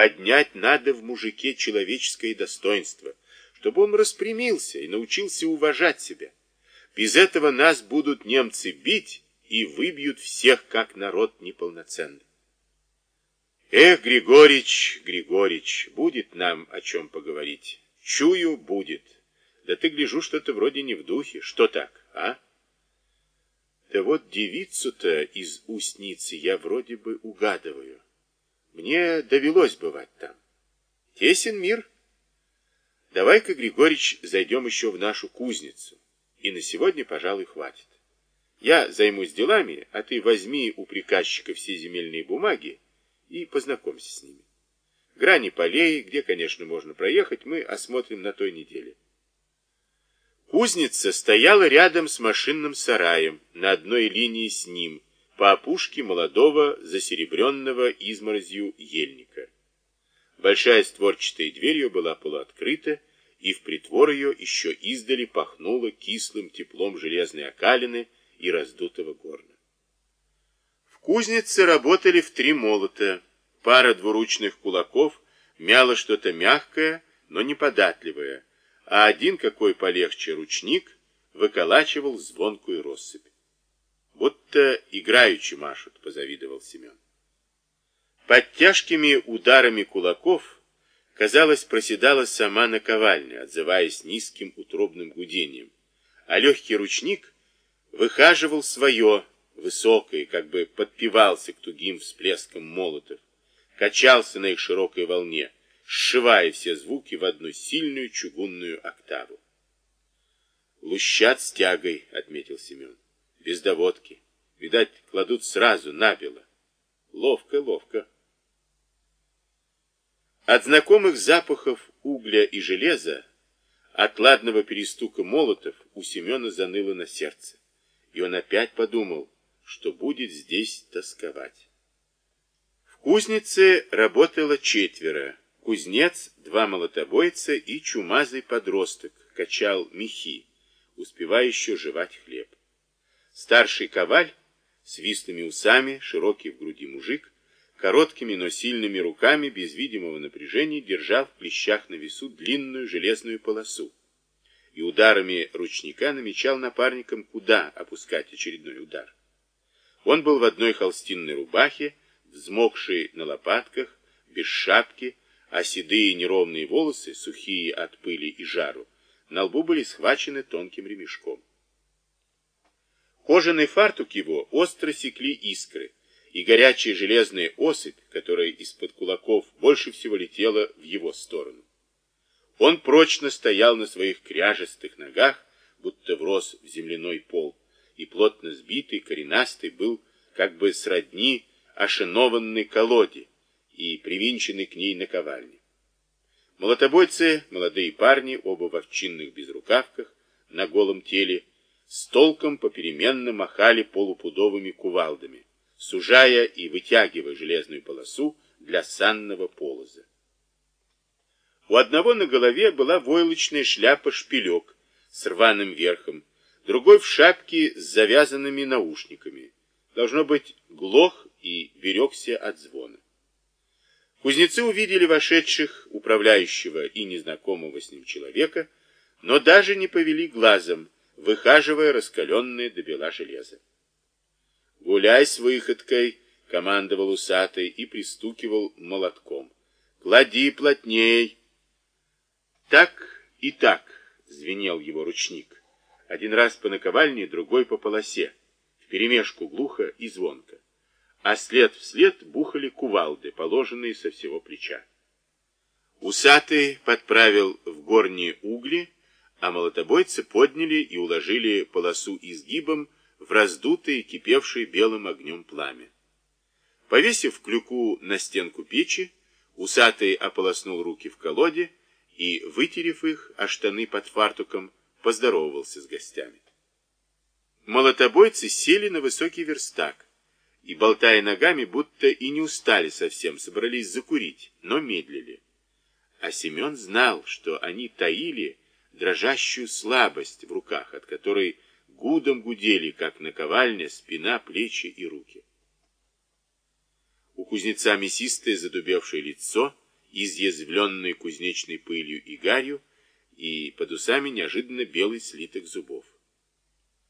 Поднять надо в мужике человеческое достоинство, чтобы он распрямился и научился уважать себя. Без этого нас будут немцы бить и выбьют всех, как народ неполноценный. Эх, Григорич, Григорич, будет нам о чем поговорить. Чую, будет. Да ты гляжу, что-то вроде не в духе. Что так, а? Да вот девицу-то из устницы я вроде бы угадываю. Мне довелось бывать там. Тесен мир. Давай-ка, Григорич, зайдем еще в нашу кузницу. И на сегодня, пожалуй, хватит. Я займусь делами, а ты возьми у приказчика все земельные бумаги и познакомься с ними. Грани полей, где, конечно, можно проехать, мы осмотрим на той неделе. Кузница стояла рядом с машинным сараем, на одной линии с ним, по опушке молодого, засеребренного изморозью ельника. Большая створчатая дверь ее была полуоткрыта, и в притвор ее еще издали пахнуло кислым теплом железной окалины и раздутого горна. В кузнице работали в три молота, пара двуручных кулаков мяла что-то мягкое, но неподатливое, а один, какой полегче ручник, выколачивал звонкую россыпь. Будто играючи машут, позавидовал Семен. Под тяжкими ударами кулаков, казалось, проседала сама наковальня, отзываясь низким утробным гудением, а легкий ручник выхаживал свое, высокое, как бы подпевался к тугим всплескам молотов, качался на их широкой волне, сшивая все звуки в одну сильную чугунную октаву. «Лущат с тягой», — отметил Семен, — «без доводки. Видать, кладут сразу, набело. Ловко, ловко». От знакомых запахов угля и железа, от ладного перестука молотов у Семена заныло на сердце, и он опять подумал, что будет здесь тосковать кузнице работало четверо. Кузнец, два молотобойца и чумазый подросток качал мехи, успевая еще жевать хлеб. Старший коваль с вислыми усами, широкий в груди мужик, короткими, но сильными руками, без видимого напряжения, держал в плещах на весу длинную железную полосу и ударами ручника намечал напарникам, куда опускать очередной удар. Он был в одной холстинной рубахе, взмокший на лопатках, без шапки, а седые неровные волосы, сухие от пыли и жару, на лбу были схвачены тонким ремешком. Кожаный фартук его остро секли искры, и горячая железная осыпь, которая из-под кулаков больше всего летела в его сторону. Он прочно стоял на своих кряжестых ногах, будто врос в земляной пол, и плотно сбитый, коренастый был, как бы сродни ошинованной колоде и привинченной к ней наковальне. Молотобойцы, молодые парни, оба в овчинных безрукавках, на голом теле, с толком попеременно махали полупудовыми кувалдами, сужая и вытягивая железную полосу для санного полоза. У одного на голове была войлочная шляпа-шпилек с рваным верхом, другой в шапке с завязанными наушниками. Должно быть, глох и берегся от звона. Кузнецы увидели вошедших управляющего и незнакомого с ним человека, но даже не повели глазом, выхаживая раскаленное до бела железо. «Гуляй с выходкой!» — командовал усатый и пристукивал молотком. «Клади плотней!» «Так и так!» — звенел его ручник. Один раз по наковальне, другой по полосе, вперемешку глухо и звонко а след вслед бухали кувалды, положенные со всего плеча. Усатый подправил в горние угли, а молотобойцы подняли и уложили полосу изгибом в раздутое, кипевшее белым огнем пламя. Повесив клюку на стенку печи, усатый ополоснул руки в колоде и, вытерев их, а штаны под фартуком, поздоровался с гостями. Молотобойцы сели на высокий верстак, и, болтая ногами, будто и не устали совсем, собрались закурить, но медлили. А Семен знал, что они таили дрожащую слабость в руках, от которой гудом гудели, как наковальня, спина, плечи и руки. У кузнеца мясистое задубевшее лицо, изъязвленный кузнечной пылью и гарью, и под усами неожиданно белый слиток зубов.